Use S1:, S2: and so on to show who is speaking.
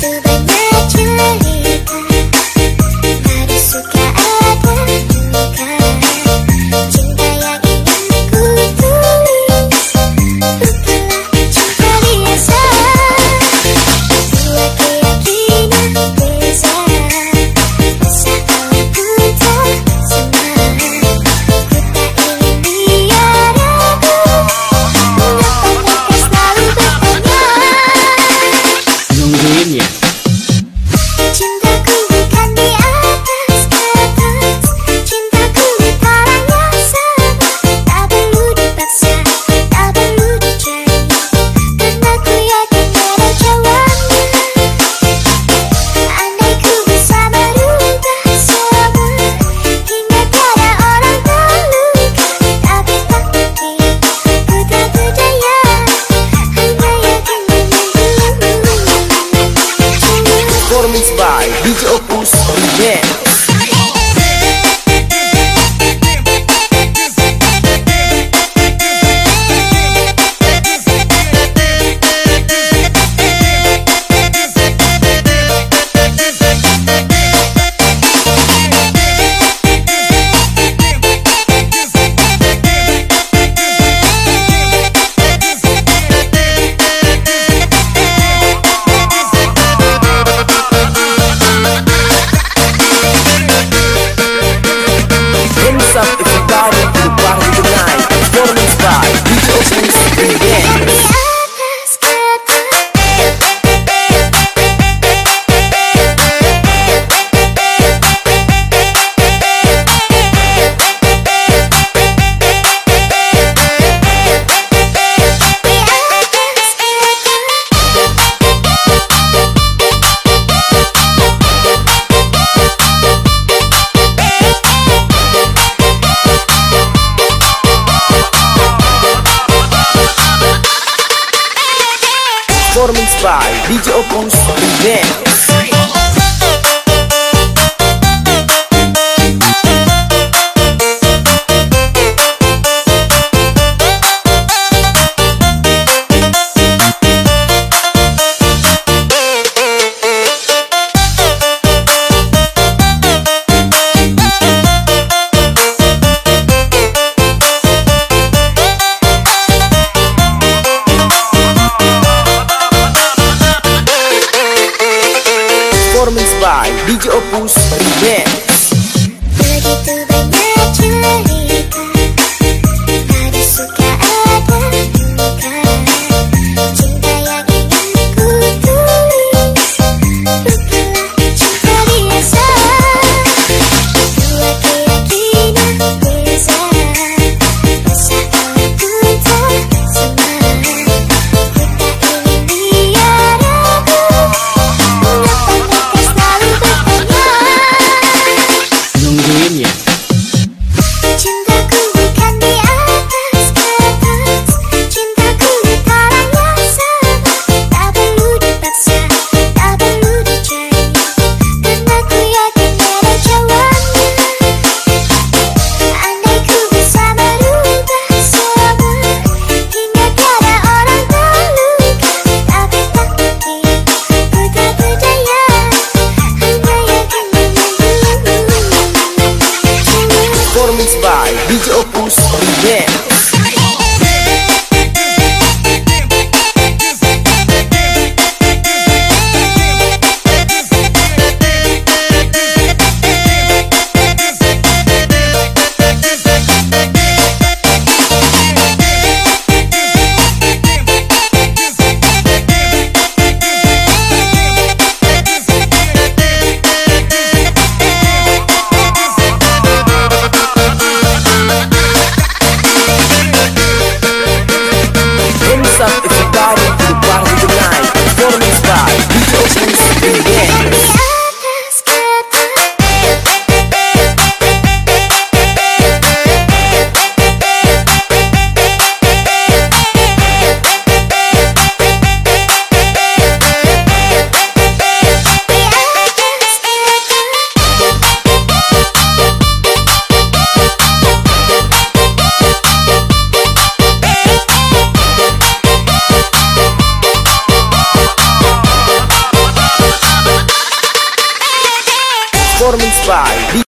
S1: to be natural
S2: Performance by DJ Opons Event by DJ Opus Remix